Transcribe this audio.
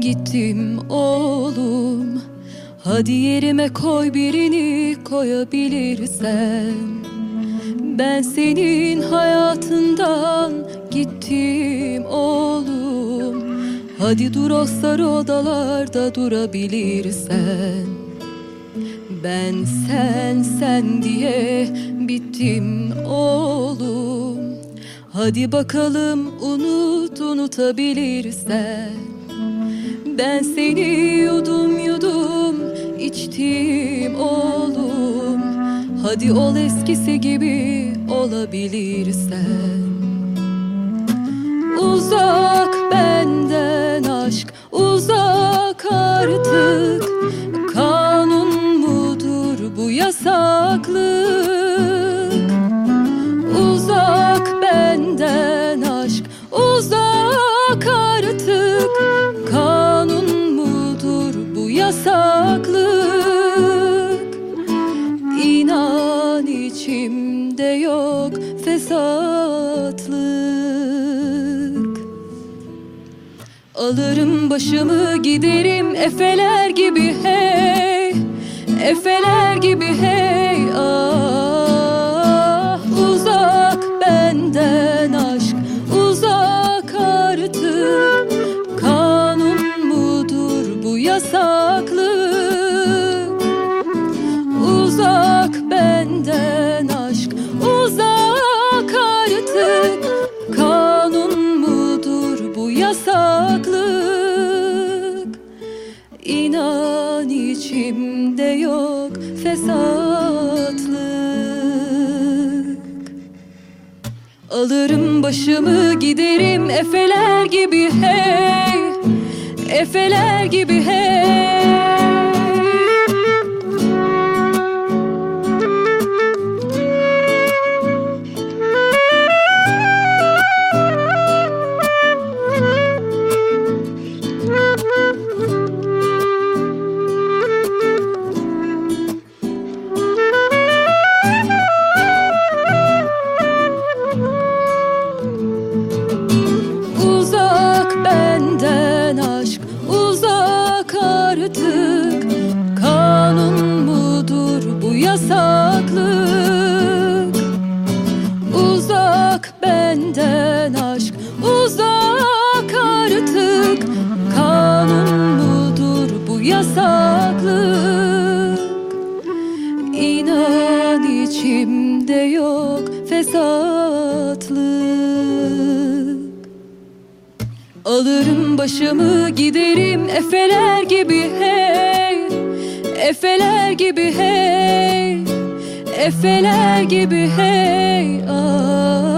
gittim oğlum. Hadi yerime koy birini koyabilirsen Ben senin hayatından gittim oğlum. Hadi dur o sarı odalarda durabilirsen. Ben sen sen diye bittim oğlum Hadi bakalım unut unutabilirsen. Ben seni yudum yudum içtim oğlum. Hadi ol eskisi gibi olabilirsen. Uzak benden aşk uzak artık. Kanun mudur bu yasaklık uzak artık Kanun mudur bu yasaklık? İnan içimde yok fesatlık. Alırım başımı giderim efeler gibi hey İnan içimde yok fesatlık. Alırım başımı giderim efeler gibi hey. Efeler gibi hey bu yasaklık Uzak benden aşk uzak artık. Kanun mudur bu yasaklık? İnan içimde yok fesatlık. Alırım başımı giderim efeler gibi hey. Efeler gibi hey Efeler gibi hey ah.